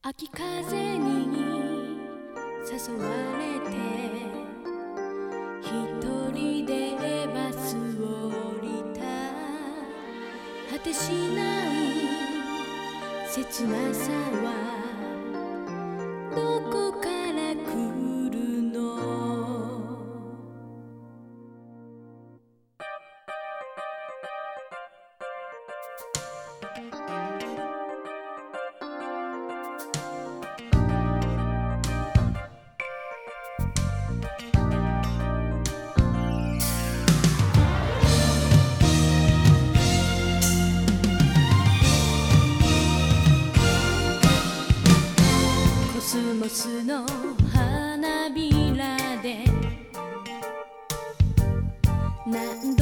秋風に誘われて一人でバスを降りた。果てしない切なさはスモスの花びらで」「なん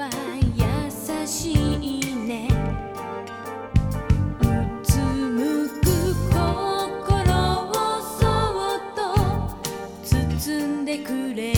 は優しいね」「うつむく心をそっと包んでくれ」